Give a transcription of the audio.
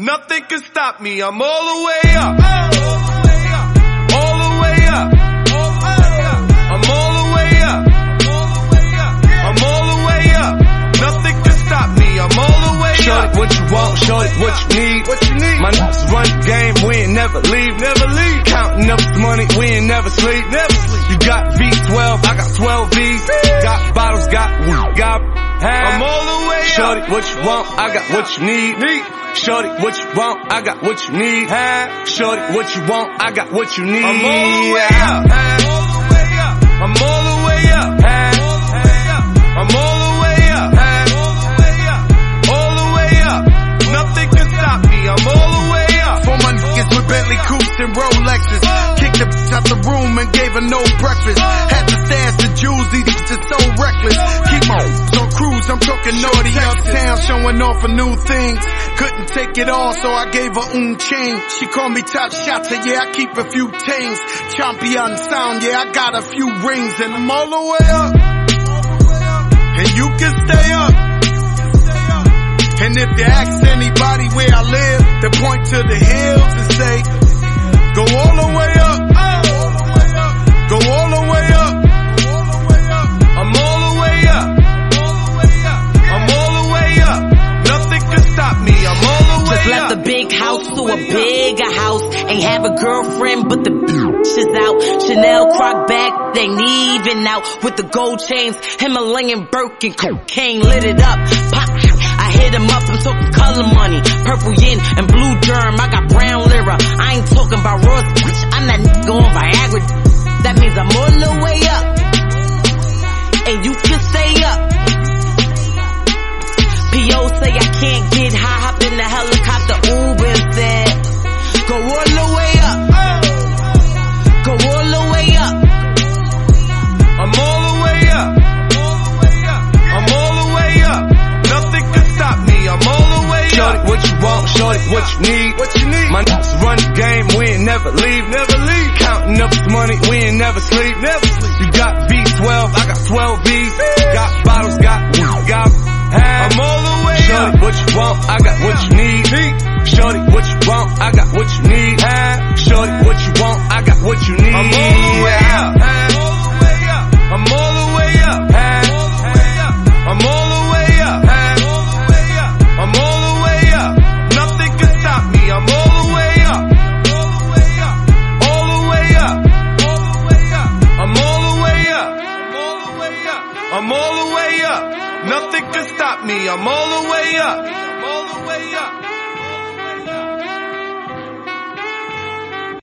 Nothing can stop me. I'm all the way up. All the way up. I'm all the way up. I'm all the way up. Nothing can stop me. I'm all the way up. Shorty, what you want? Shorty, what you need? What you need? My niggas run the game, we ain't never leave. Never leave. Counting up this money, we ain't never sleep. Never sleep. You got V12, I got 12 V's. Got bottles, got weed, got I'm all the. Shorty, what you want? I got what you need. Need. Shorty, what you want? I got what you need. Shorty, what you want? I got what you need. I'm all the way up. All the way up. I'm all the way up. I'm all the way up. All the way up. Nothing can stop me. I'm all the way up. For my niggas with Bentley coupes and Rolexes. Kicked the bitch out the room and gave her no breakfast. Had to stash the jewels, these niggas so reckless. Keep on cruise, I'm talking naughty uptown, showing off for new things. Couldn't take it all, so I gave her un chain. She called me top shotter, yeah, I keep a few tings. Champion sound, yeah, I got a few rings, and I'm all the way up. And you can stay up. And if you ask anybody where I live, they point to the hills and say, big house to a bigger house. Ain't have a girlfriend, but the bitch is out. Chanel croc back, they even out. With the gold chains, Himalayan Birkin, cocaine lit it up. Pop, I hit him up, I'm talking color money. Purple yen and blue germ, I got brown lira. I ain't talking about Ross, bitch, I'm nigga on Viagra. That means I'm on the way up. And you can stay up. P.O. say I can't get high, hop in the helicopter, Uber said, go all the way up. Go all the way up. I'm all the way up. I'm all the way up. Nothing can stop me. I'm all the way Shorty, what you want? Shorty, what you need? What you need? My niggas run the game, we ain't never leave. Never leave. Counting up this money, we ain't never sleep. Never sleep. You got V12, I got 12 V's. Got bottles, got weed, got I'm all the way Shorty, up. what you want? I got what you need. I'm all the way up. All the way up. I'm all the way up. I'm all the way up. I'm all the way up. Nothing can stop me. I'm all the way up. All the way up. I'm all the way up. I'm all the way up. Nothing can stop me. I'm all the way up. I'm all the way up.